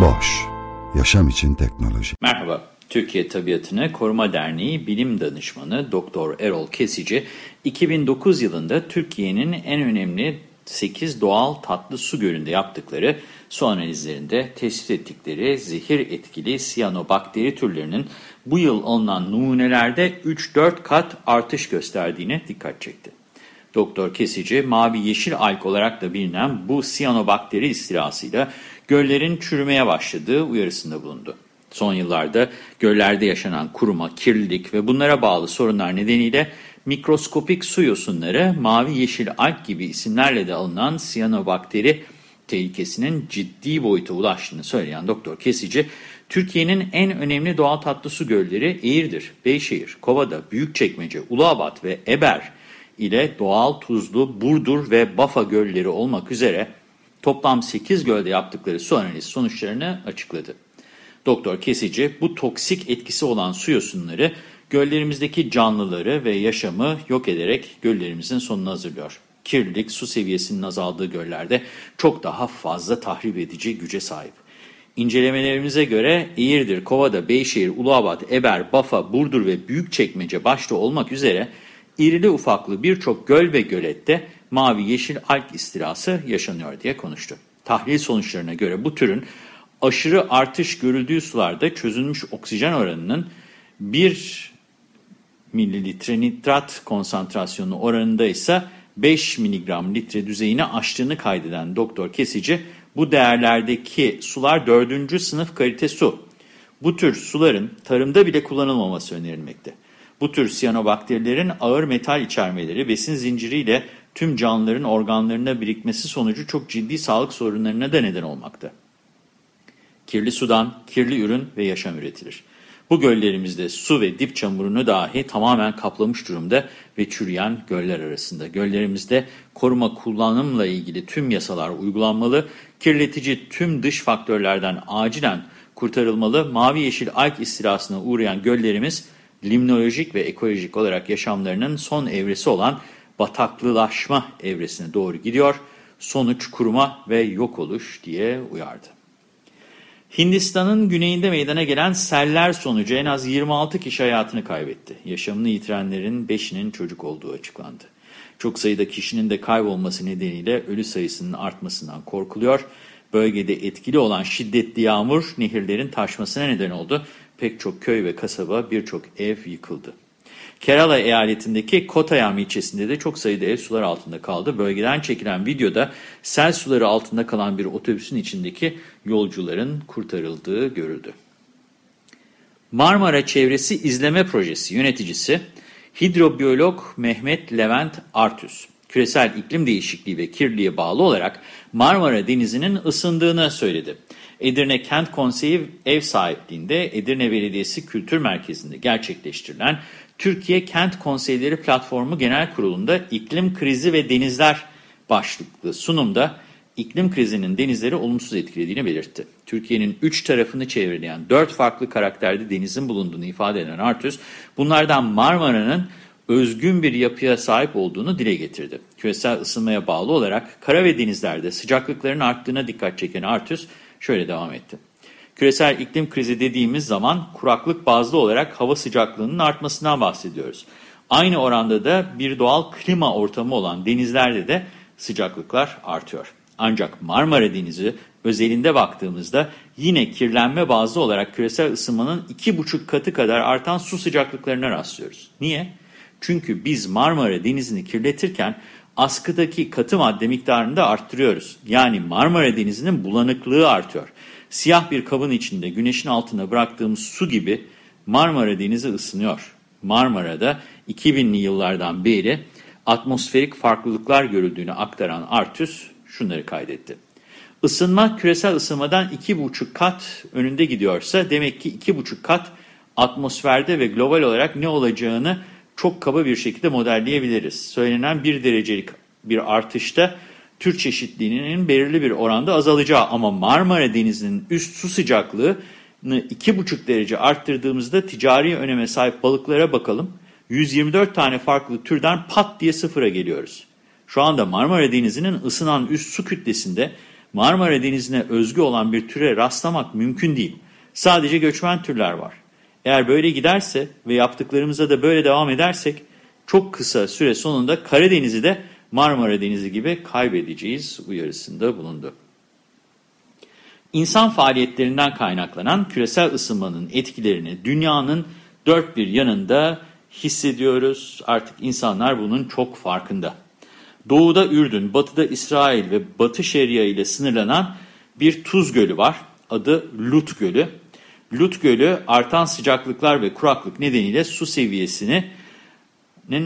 Boş, yaşam için teknoloji. Merhaba, Türkiye Tabiatını Koruma Derneği Bilim Danışmanı Doktor Erol Kesici, 2009 yılında Türkiye'nin en önemli 8 doğal tatlı su gölünde yaptıkları su analizlerinde tespit ettikleri zehir etkili siyanobakteri türlerinin bu yıl alınan numunelerde 3-4 kat artış gösterdiğine dikkat çekti. Doktor Kesici, mavi yeşil alg olarak da bilinen bu siyanobakteri istilasıyla göllerin çürümeye başladığı uyarısında bulundu. Son yıllarda göllerde yaşanan kuruma, kirlilik ve bunlara bağlı sorunlar nedeniyle mikroskopik su yosunları, mavi yeşil alg gibi isimlerle de alınan siyanobakteri tehlikesinin ciddi boyuta ulaştığını söyleyen Doktor Kesici, Türkiye'nin en önemli doğal tatlı su gölleri Eğirdir, Beyşehir, Kovada, Büyükçekmece, Uluabat ve Eber ile doğal tuzlu Burdur ve Bafa gölleri olmak üzere toplam 8 gölde yaptıkları su analizi sonuçlarını açıkladı. Doktor Kesici bu toksik etkisi olan su yosunları göllerimizdeki canlıları ve yaşamı yok ederek göllerimizin sonunu hazırlıyor. Kirlilik su seviyesinin azaldığı göllerde çok daha fazla tahrip edici güce sahip. İncelemelerimize göre Eğirdir, Kovada, Beyşehir, Uluabat, Eber, Bafa, Burdur ve Büyükçekmece başta olmak üzere irili ufaklı birçok göl ve gölette mavi yeşil alg istilası yaşanıyor diye konuştu. Tahlil sonuçlarına göre bu türün aşırı artış görüldüğü sularda çözülmüş oksijen oranının 1 mililitre nitrat konsantrasyonu oranında ise 5 miligram litre düzeyini aştığını kaydeden Doktor Kesici, bu değerlerdeki sular 4. sınıf kalite su. Bu tür suların tarımda bile kullanılmaması önerilmekte. Bu tür siyanobakterilerin ağır metal içermeleri besin zinciriyle tüm canlıların organlarına birikmesi sonucu çok ciddi sağlık sorunlarına da neden olmakta. Kirli sudan kirli ürün ve yaşam üretilir. Bu göllerimizde su ve dip çamurunu dahi tamamen kaplamış durumda ve çürüyen göller arasında. Göllerimizde koruma kullanımla ilgili tüm yasalar uygulanmalı, kirletici tüm dış faktörlerden acilen kurtarılmalı, mavi yeşil alg istilasına uğrayan göllerimiz limnolojik ve ekolojik olarak yaşamlarının son evresi olan bataklılaşma evresine doğru gidiyor, sonuç kuruma ve yok oluş diye uyardı. Hindistan'ın güneyinde meydana gelen seller sonucu en az 26 kişi hayatını kaybetti. Yaşamını yitirenlerin 5'inin çocuk olduğu açıklandı. Çok sayıda kişinin de kaybolması nedeniyle ölü sayısının artmasından korkuluyor. Bölgede etkili olan şiddetli yağmur nehirlerin taşmasına neden oldu. Pek çok köy ve kasaba birçok ev yıkıldı. Kerala eyaletindeki Kottayam ilçesinde de çok sayıda ev sular altında kaldı. Bölgeden çekilen videoda sel suları altında kalan bir otobüsün içindeki yolcuların kurtarıldığı görüldü. Marmara Çevresi İzleme Projesi yöneticisi hidrobiyolog Mehmet Levent Artüs, küresel iklim değişikliği ve kirliliğe bağlı olarak Marmara Denizi'nin ısındığını söyledi. Edirne Kent Konseyi ev sahipliğinde Edirne Belediyesi Kültür Merkezi'nde gerçekleştirilen Türkiye Kent Konseyleri Platformu Genel Kurulu'nda iklim krizi ve denizler başlıklı sunumda iklim krizinin denizleri olumsuz etkilediğini belirtti. Türkiye'nin üç tarafını çevreleyen dört farklı karakterde denizin bulunduğunu ifade eden Artüs, bunlardan Marmara'nın özgün bir yapıya sahip olduğunu dile getirdi. Küresel ısınmaya bağlı olarak kara ve denizlerde sıcaklıkların arttığına dikkat çeken Artüs şöyle devam etti. Küresel iklim krizi dediğimiz zaman kuraklık bazlı olarak hava sıcaklığının artmasından bahsediyoruz. Aynı oranda da bir doğal klima ortamı olan denizlerde de sıcaklıklar artıyor. Ancak Marmara Denizi özelinde baktığımızda yine kirlenme bazlı olarak küresel ısınmanın 2,5 katı kadar artan su sıcaklıklarına rastlıyoruz. Niye? Çünkü biz Marmara Denizi'ni kirletirken askıdaki katı madde miktarını da arttırıyoruz. Yani Marmara Denizi'nin bulanıklığı artıyor. Siyah bir kabın içinde güneşin altına bıraktığımız su gibi Marmara Denizi ısınıyor. Marmara'da 2000'li yıllardan beri atmosferik farklılıklar görüldüğünü aktaran Artus şunları kaydetti. Isınma küresel ısınmadan 2,5 kat önünde gidiyorsa demek ki 2,5 kat atmosferde ve global olarak ne olacağını çok kaba bir şekilde modelleyebiliriz. Söylenen 1 derecelik bir artışta tür çeşitliliğinin belirli bir oranda azalacağı ama Marmara Denizi'nin üst su sıcaklığını 2,5 derece arttırdığımızda ticari öneme sahip balıklara bakalım. 124 tane farklı türden pat diye sıfıra geliyoruz. Şu anda Marmara Denizi'nin ısınan üst su kütlesinde Marmara Denizi'ne özgü olan bir türe rastlamak mümkün değil. Sadece göçmen türler var. Eğer böyle giderse ve yaptıklarımıza da böyle devam edersek çok kısa süre sonunda Karadeniz'i de Marmara Denizi gibi kaybedeceğiz uyarısında bulundu. İnsan faaliyetlerinden kaynaklanan küresel ısınmanın etkilerini dünyanın dört bir yanında hissediyoruz. Artık insanlar bunun çok farkında. Doğuda Ürdün, batıda İsrail ve Batı Şeria ile sınırlanan bir tuz gölü var. Adı Lut Gölü. Lut Gölü artan sıcaklıklar ve kuraklık nedeniyle su seviyesinin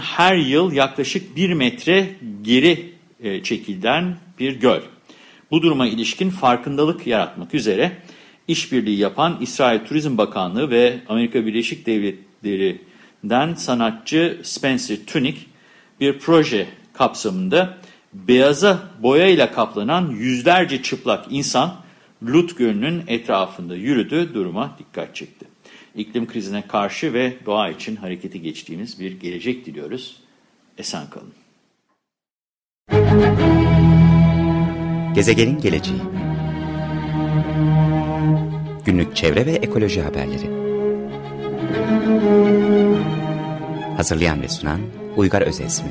her yıl yaklaşık 1 metre geri e, çekilen bir göl. Bu duruma ilişkin farkındalık yaratmak üzere işbirliği yapan İsrail Turizm Bakanlığı ve Amerika Birleşik Devletleri'nden sanatçı Spencer Tunick bir proje kapsamında beyaza boyayla kaplanan yüzlerce çıplak insan Lut Gölü'nün etrafında yürüdü, duruma dikkat çekti. İklim krizine karşı ve doğa için harekete geçtiğimiz bir gelecek diliyoruz. Esen kalın. Gezegenin geleceği Günlük çevre ve ekoloji haberleri Hazırlayan ve sunan Uygar Özesmi